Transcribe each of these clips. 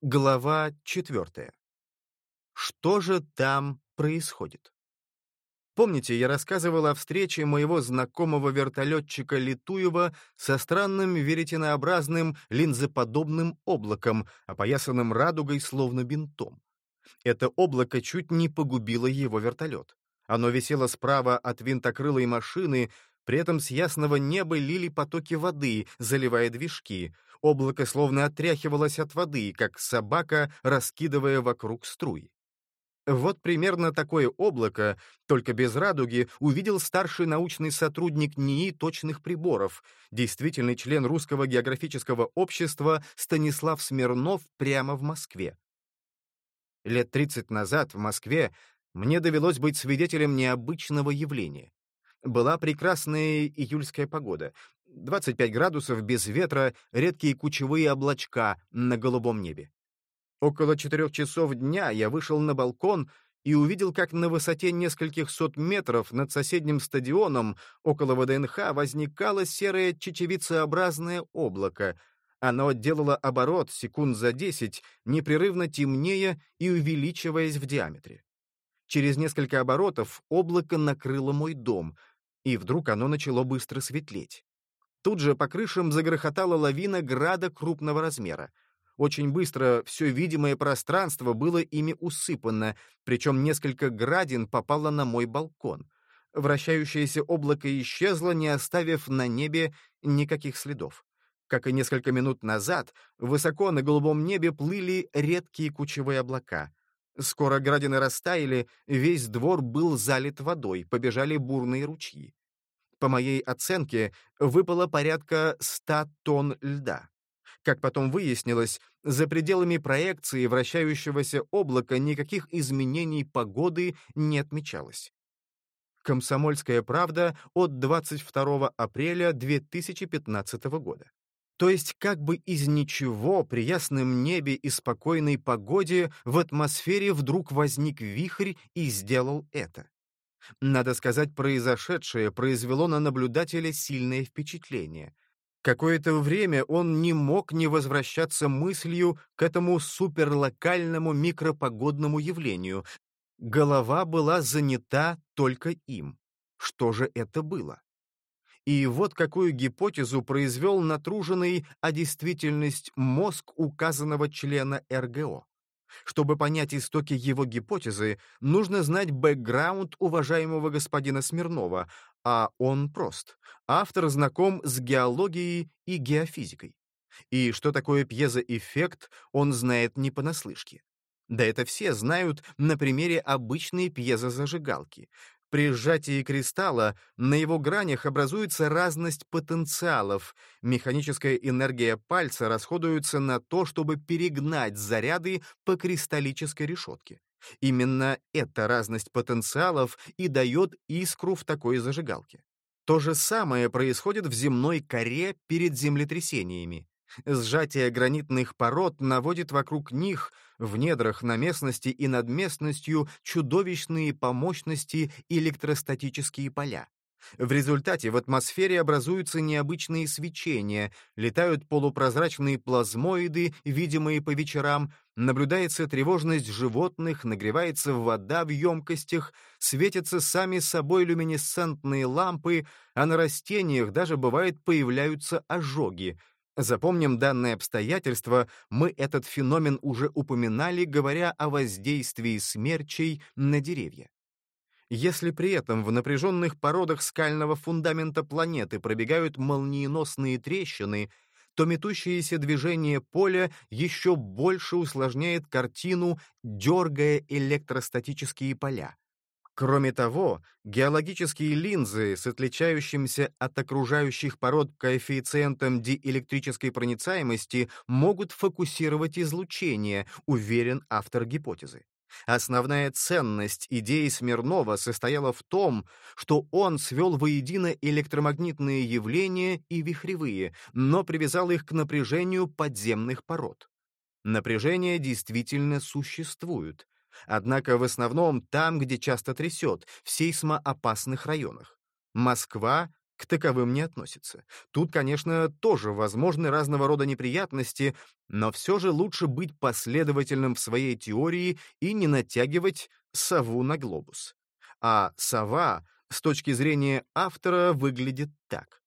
Глава четвертая. Что же там происходит? Помните, я рассказывал о встрече моего знакомого вертолетчика Литуева со странным веретенообразным линзоподобным облаком, опоясанным радугой словно бинтом. Это облако чуть не погубило его вертолет. Оно висело справа от винтокрылой машины, при этом с ясного неба лили потоки воды, заливая движки — Облако словно отряхивалось от воды, как собака, раскидывая вокруг струи. Вот примерно такое облако, только без радуги, увидел старший научный сотрудник НИИ точных приборов, действительный член Русского географического общества Станислав Смирнов прямо в Москве. Лет 30 назад в Москве мне довелось быть свидетелем необычного явления. Была прекрасная июльская погода, 25 градусов без ветра, редкие кучевые облачка на голубом небе. Около четырех часов дня я вышел на балкон и увидел, как на высоте нескольких сот метров над соседним стадионом около ВДНХ возникало серое чечевицеобразное облако. Оно делало оборот секунд за десять, непрерывно темнее и увеличиваясь в диаметре. Через несколько оборотов облако накрыло мой дом, и вдруг оно начало быстро светлеть. Тут же по крышам загрохотала лавина града крупного размера. Очень быстро все видимое пространство было ими усыпано, причем несколько градин попало на мой балкон. Вращающееся облако исчезло, не оставив на небе никаких следов. Как и несколько минут назад, высоко на голубом небе плыли редкие кучевые облака. Скоро градины растаяли, весь двор был залит водой, побежали бурные ручьи по моей оценке, выпало порядка 100 тонн льда. Как потом выяснилось, за пределами проекции вращающегося облака никаких изменений погоды не отмечалось. Комсомольская правда от 22 апреля 2015 года. То есть как бы из ничего при ясном небе и спокойной погоде в атмосфере вдруг возник вихрь и сделал это. Надо сказать, произошедшее произвело на наблюдателя сильное впечатление. Какое-то время он не мог не возвращаться мыслью к этому суперлокальному микропогодному явлению. Голова была занята только им. Что же это было? И вот какую гипотезу произвел натруженный, а действительность мозг указанного члена РГО. Чтобы понять истоки его гипотезы, нужно знать бэкграунд уважаемого господина Смирнова, а он прост. Автор знаком с геологией и геофизикой. И что такое пьезоэффект, он знает не понаслышке. Да это все знают на примере обычной пьезозажигалки. При сжатии кристалла на его гранях образуется разность потенциалов. Механическая энергия пальца расходуется на то, чтобы перегнать заряды по кристаллической решетке. Именно эта разность потенциалов и дает искру в такой зажигалке. То же самое происходит в земной коре перед землетрясениями. Сжатие гранитных пород наводит вокруг них, в недрах на местности и над местностью, чудовищные по мощности электростатические поля. В результате в атмосфере образуются необычные свечения, летают полупрозрачные плазмоиды, видимые по вечерам, наблюдается тревожность животных, нагревается вода в емкостях, светятся сами собой люминесцентные лампы, а на растениях даже бывает появляются ожоги — Запомним данное обстоятельство, мы этот феномен уже упоминали, говоря о воздействии смерчей на деревья. Если при этом в напряженных породах скального фундамента планеты пробегают молниеносные трещины, то метущееся движение поля еще больше усложняет картину, дергая электростатические поля. Кроме того, геологические линзы с отличающимся от окружающих пород коэффициентом диэлектрической проницаемости могут фокусировать излучение, уверен автор гипотезы. Основная ценность идеи Смирнова состояла в том, что он свел воедино электромагнитные явления и вихревые, но привязал их к напряжению подземных пород. Напряжения действительно существуют, Однако в основном там, где часто трясет, в сейсмоопасных районах. Москва к таковым не относится. Тут, конечно, тоже возможны разного рода неприятности, но все же лучше быть последовательным в своей теории и не натягивать сову на глобус. А сова, с точки зрения автора, выглядит так.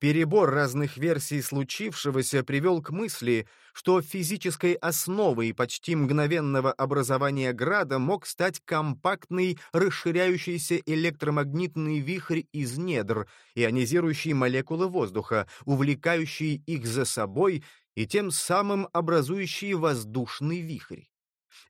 Перебор разных версий случившегося привел к мысли, что физической основой почти мгновенного образования града мог стать компактный, расширяющийся электромагнитный вихрь из недр, ионизирующий молекулы воздуха, увлекающий их за собой и тем самым образующий воздушный вихрь.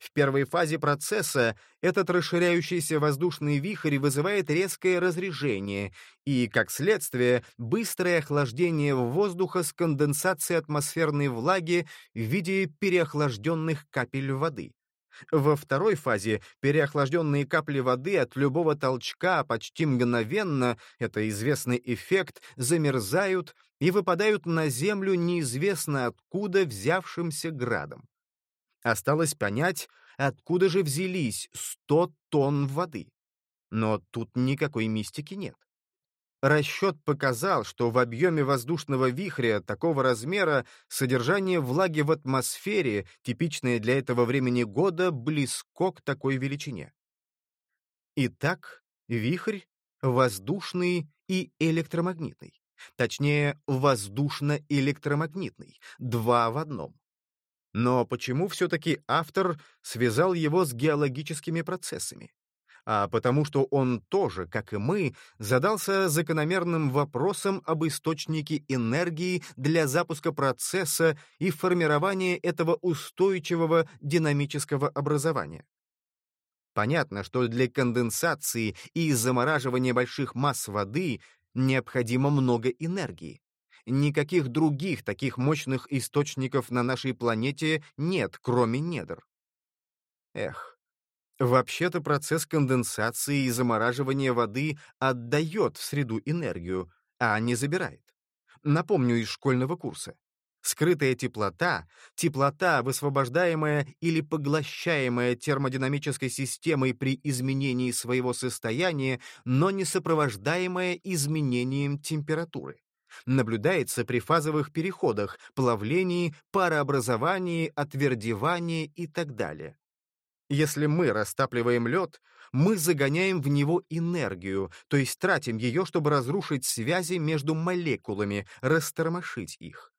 В первой фазе процесса этот расширяющийся воздушный вихрь вызывает резкое разрежение и, как следствие, быстрое охлаждение воздуха с конденсацией атмосферной влаги в виде переохлажденных капель воды. Во второй фазе переохлажденные капли воды от любого толчка почти мгновенно, это известный эффект, замерзают и выпадают на Землю неизвестно откуда взявшимся градом. Осталось понять, откуда же взялись 100 тонн воды. Но тут никакой мистики нет. Расчет показал, что в объеме воздушного вихря такого размера содержание влаги в атмосфере, типичное для этого времени года, близко к такой величине. Итак, вихрь — воздушный и электромагнитный. Точнее, воздушно-электромагнитный, два в одном. Но почему все-таки автор связал его с геологическими процессами? а потому что он тоже, как и мы, задался закономерным вопросом об источнике энергии для запуска процесса и формирования этого устойчивого динамического образования. Понятно, что для конденсации и замораживания больших масс воды необходимо много энергии. Никаких других таких мощных источников на нашей планете нет, кроме недр. Эх, вообще-то процесс конденсации и замораживания воды отдает в среду энергию, а не забирает. Напомню из школьного курса. Скрытая теплота — теплота, высвобождаемая или поглощаемая термодинамической системой при изменении своего состояния, но не сопровождаемая изменением температуры наблюдается при фазовых переходах, плавлении, парообразовании, отвердевании и так далее. Если мы растапливаем лед, мы загоняем в него энергию, то есть тратим ее, чтобы разрушить связи между молекулами, растормошить их.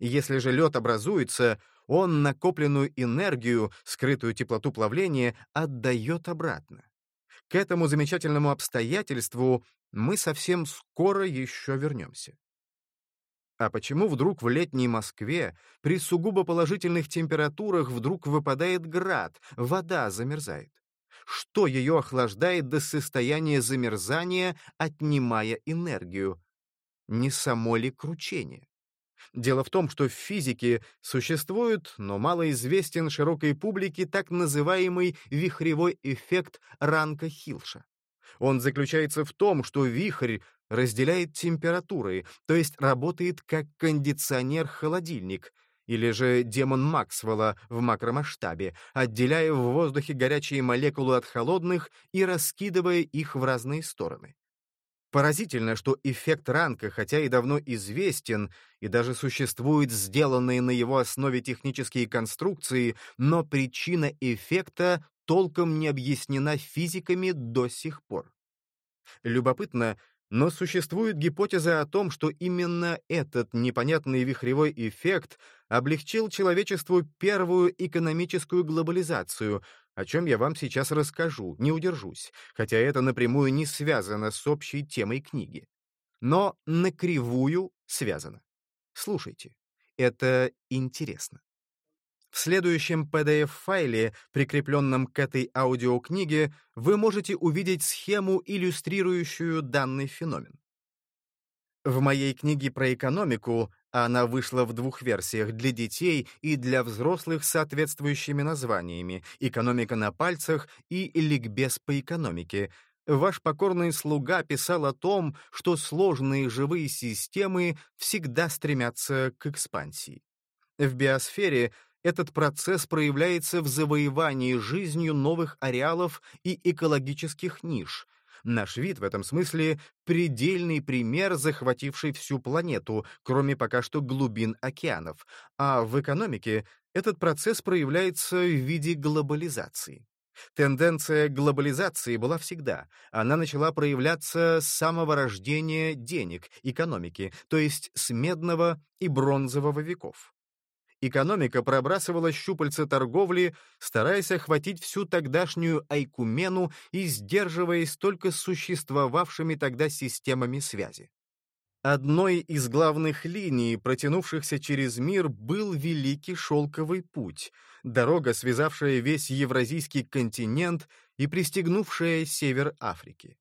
Если же лед образуется, он накопленную энергию, скрытую теплоту плавления, отдает обратно. К этому замечательному обстоятельству мы совсем скоро еще вернемся. А почему вдруг в летней Москве при сугубо положительных температурах вдруг выпадает град, вода замерзает? Что ее охлаждает до состояния замерзания, отнимая энергию? Не само ли кручение? Дело в том, что в физике существует, но малоизвестен широкой публике так называемый вихревой эффект Ранка-Хилша. Он заключается в том, что вихрь разделяет температуры, то есть работает как кондиционер-холодильник, или же демон Максвелла в макромасштабе, отделяя в воздухе горячие молекулы от холодных и раскидывая их в разные стороны. Поразительно, что эффект Ранка, хотя и давно известен, и даже существуют сделанные на его основе технические конструкции, но причина эффекта толком не объяснена физиками до сих пор. Любопытно, но существует гипотеза о том, что именно этот непонятный вихревой эффект облегчил человечеству первую экономическую глобализацию, о чем я вам сейчас расскажу, не удержусь, хотя это напрямую не связано с общей темой книги. Но на кривую связано. Слушайте, это интересно. В следующем PDF-файле, прикрепленном к этой аудиокниге, вы можете увидеть схему, иллюстрирующую данный феномен. В моей книге про экономику она вышла в двух версиях для детей и для взрослых с соответствующими названиями «Экономика на пальцах» и «Ликбез по экономике». Ваш покорный слуга писал о том, что сложные живые системы всегда стремятся к экспансии. В биосфере этот процесс проявляется в завоевании жизнью новых ареалов и экологических ниш. Наш вид в этом смысле — предельный пример, захвативший всю планету, кроме пока что глубин океанов, а в экономике этот процесс проявляется в виде глобализации. Тенденция глобализации была всегда. Она начала проявляться с самого рождения денег, экономики, то есть с медного и бронзового веков. Экономика пробрасывала щупальца торговли, стараясь охватить всю тогдашнюю айкумену и сдерживаясь только существовавшими тогда системами связи. Одной из главных линий, протянувшихся через мир, был Великий Шелковый путь, дорога, связавшая весь Евразийский континент и пристегнувшая север Африки.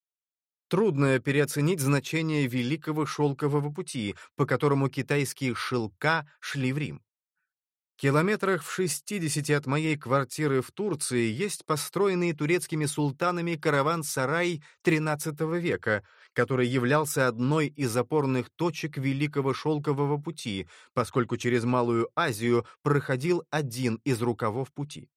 Трудно переоценить значение Великого Шелкового пути, по которому китайские шелка шли в Рим. Километрах в 60 от моей квартиры в Турции есть построенный турецкими султанами караван-сарай XIII века, который являлся одной из опорных точек Великого Шелкового пути, поскольку через Малую Азию проходил один из рукавов пути.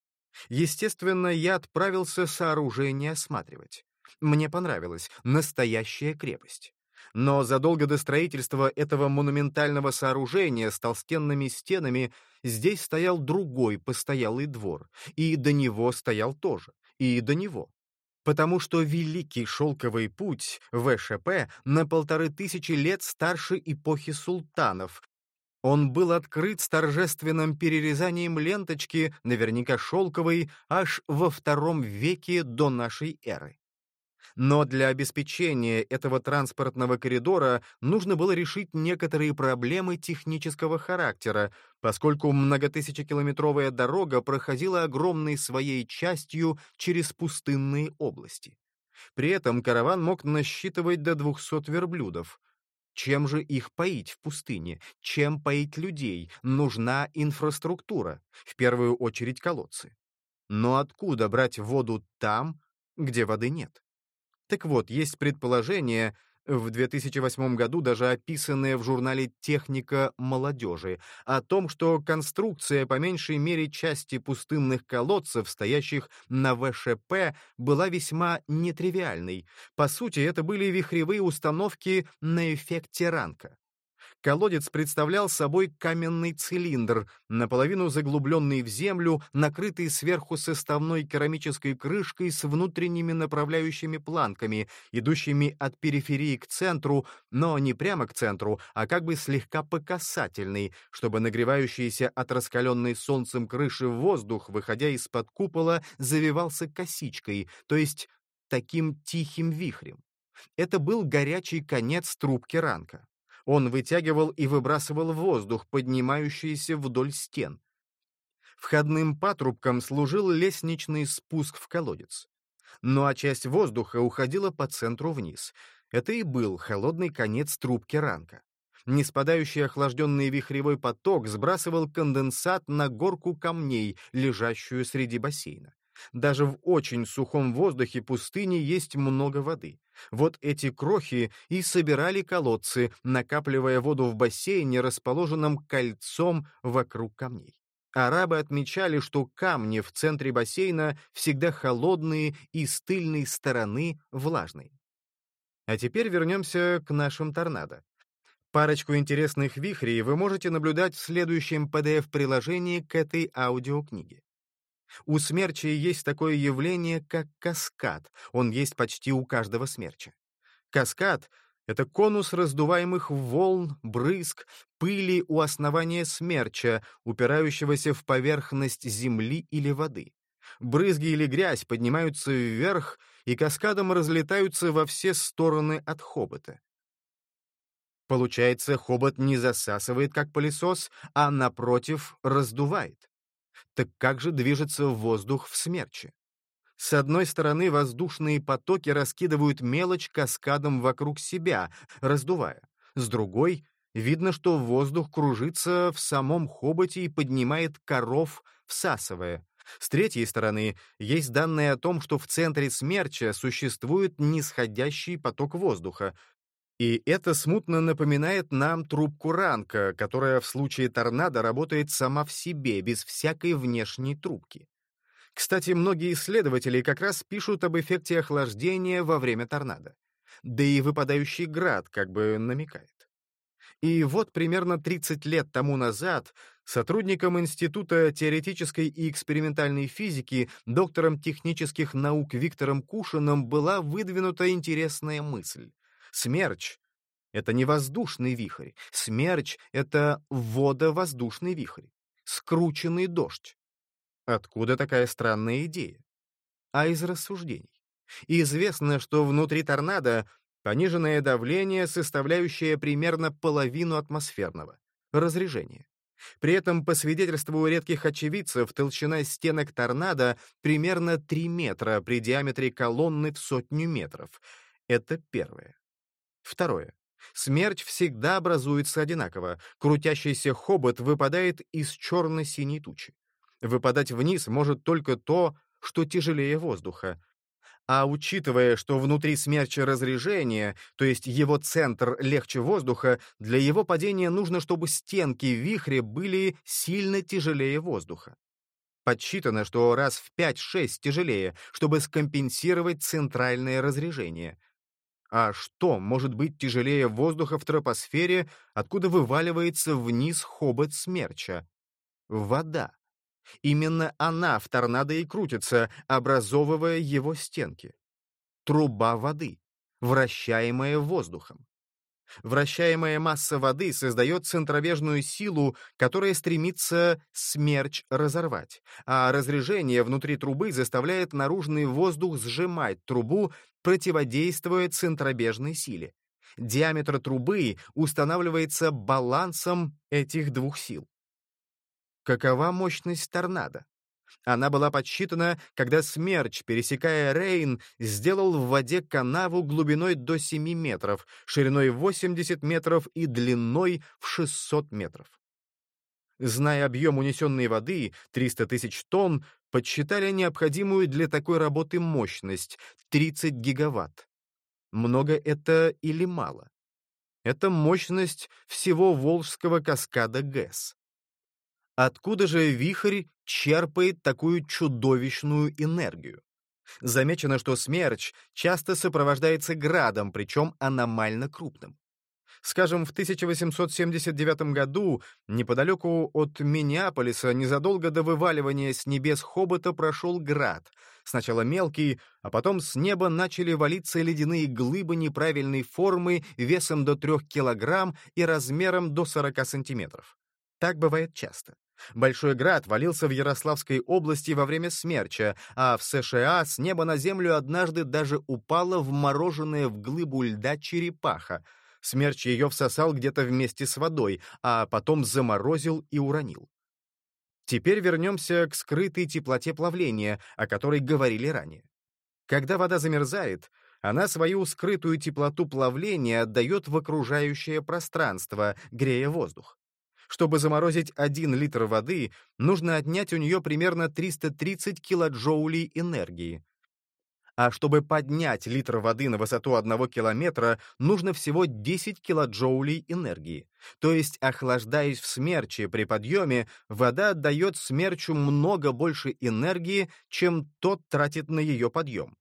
Естественно, я отправился сооружение осматривать. Мне понравилось. Настоящая крепость. Но задолго до строительства этого монументального сооружения с толстенными стенами здесь стоял другой постоялый двор, и до него стоял тоже, и до него. Потому что Великий Шелковый Путь, ВШП, на полторы тысячи лет старше эпохи султанов, он был открыт с торжественным перерезанием ленточки, наверняка шелковой, аж во втором веке до нашей эры. Но для обеспечения этого транспортного коридора нужно было решить некоторые проблемы технического характера, поскольку многотысячекилометровая дорога проходила огромной своей частью через пустынные области. При этом караван мог насчитывать до 200 верблюдов. Чем же их поить в пустыне? Чем поить людей? Нужна инфраструктура, в первую очередь колодцы. Но откуда брать воду там, где воды нет? Так вот, есть предположение, в 2008 году даже описанное в журнале «Техника молодежи», о том, что конструкция по меньшей мере части пустынных колодцев, стоящих на ВШП, была весьма нетривиальной. По сути, это были вихревые установки на эффекте ранка. Колодец представлял собой каменный цилиндр, наполовину заглубленный в землю, накрытый сверху составной керамической крышкой с внутренними направляющими планками, идущими от периферии к центру, но не прямо к центру, а как бы слегка по касательной, чтобы нагревающийся от раскаленной солнцем крыши воздух, выходя из-под купола, завивался косичкой, то есть таким тихим вихрем. Это был горячий конец трубки ранка. Он вытягивал и выбрасывал воздух, поднимающийся вдоль стен. Входным патрубком служил лестничный спуск в колодец. Ну а часть воздуха уходила по центру вниз. Это и был холодный конец трубки ранка. Неспадающий охлажденный вихревой поток сбрасывал конденсат на горку камней, лежащую среди бассейна. Даже в очень сухом воздухе пустыни есть много воды. Вот эти крохи и собирали колодцы, накапливая воду в бассейне, расположенном кольцом вокруг камней. Арабы отмечали, что камни в центре бассейна всегда холодные и с тыльной стороны влажные. А теперь вернемся к нашим торнадо. Парочку интересных вихрей вы можете наблюдать в следующем PDF-приложении к этой аудиокниге. У смерча есть такое явление, как каскад. Он есть почти у каждого смерча. Каскад — это конус раздуваемых волн, брызг, пыли у основания смерча, упирающегося в поверхность земли или воды. Брызги или грязь поднимаются вверх и каскадом разлетаются во все стороны от хобота. Получается, хобот не засасывает, как пылесос, а, напротив, раздувает. Так как же движется воздух в смерче? С одной стороны, воздушные потоки раскидывают мелочь каскадом вокруг себя, раздувая. С другой, видно, что воздух кружится в самом хоботе и поднимает коров, всасывая. С третьей стороны, есть данные о том, что в центре смерча существует нисходящий поток воздуха, и это смутно напоминает нам трубку ранка, которая в случае торнадо работает сама в себе, без всякой внешней трубки. Кстати, многие исследователи как раз пишут об эффекте охлаждения во время торнадо. Да и выпадающий град как бы намекает. И вот примерно 30 лет тому назад сотрудником Института теоретической и экспериментальной физики, доктором технических наук Виктором Кушиным была выдвинута интересная мысль. Смерч — это не воздушный вихрь, смерч — это водовоздушный вихрь, скрученный дождь. Откуда такая странная идея? А из рассуждений. Известно, что внутри торнадо пониженное давление, составляющее примерно половину атмосферного, разрежение. При этом, по свидетельству редких очевидцев, толщина стенок торнадо примерно 3 метра при диаметре колонны в сотню метров. Это первое. Второе. Смерч всегда образуется одинаково. Крутящийся хобот выпадает из черно-синей тучи. Выпадать вниз может только то, что тяжелее воздуха. А учитывая, что внутри смерча разрежение, то есть его центр легче воздуха, для его падения нужно, чтобы стенки вихря были сильно тяжелее воздуха. Подсчитано, что раз в 5-6 тяжелее, чтобы скомпенсировать центральное разрежение. А что может быть тяжелее воздуха в тропосфере, откуда вываливается вниз хобот смерча? Вода. Именно она в торнадо и крутится, образовывая его стенки. Труба воды, вращаемая воздухом. Вращаемая масса воды создает центробежную силу, которая стремится смерч разорвать, а разрежение внутри трубы заставляет наружный воздух сжимать трубу, противодействуя центробежной силе. Диаметр трубы устанавливается балансом этих двух сил. Какова мощность торнадо? Она была подсчитана, когда Смерч, пересекая Рейн, сделал в воде канаву глубиной до 7 метров, шириной 80 метров и длиной в 600 метров. Зная объем унесенной воды, 300 тысяч тонн, подсчитали необходимую для такой работы мощность — 30 гигаватт. Много это или мало? Это мощность всего Волжского каскада ГЭС. Откуда же вихрь черпает такую чудовищную энергию? Замечено, что смерч часто сопровождается градом, причем аномально крупным. Скажем, в 1879 году неподалеку от Миннеаполиса незадолго до вываливания с небес хобота прошел град. Сначала мелкий, а потом с неба начали валиться ледяные глыбы неправильной формы весом до 3 килограмм и размером до 40 сантиметров. Так бывает часто. Большой град валился в Ярославской области во время смерча, а в США с неба на землю однажды даже упала вмороженная в глыбу льда черепаха. Смерч ее всосал где-то вместе с водой, а потом заморозил и уронил. Теперь вернемся к скрытой теплоте плавления, о которой говорили ранее. Когда вода замерзает, она свою скрытую теплоту плавления отдает в окружающее пространство, грея воздух. Чтобы заморозить 1 литр воды, нужно отнять у нее примерно 330 килоджоулей энергии. А чтобы поднять литр воды на высоту 1 километра, нужно всего 10 килоджоулей энергии. То есть, охлаждаясь в смерче при подъеме, вода отдает смерчу много больше энергии, чем тот тратит на ее подъем.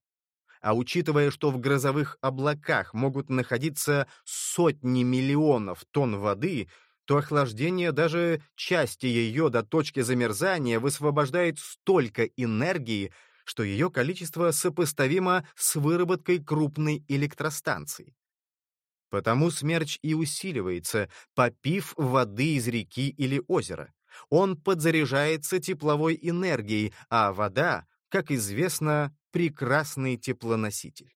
А учитывая, что в грозовых облаках могут находиться сотни миллионов тонн воды, то охлаждение даже части ее до точки замерзания высвобождает столько энергии, что ее количество сопоставимо с выработкой крупной электростанции. Потому смерч и усиливается, попив воды из реки или озера. Он подзаряжается тепловой энергией, а вода, как известно, прекрасный теплоноситель.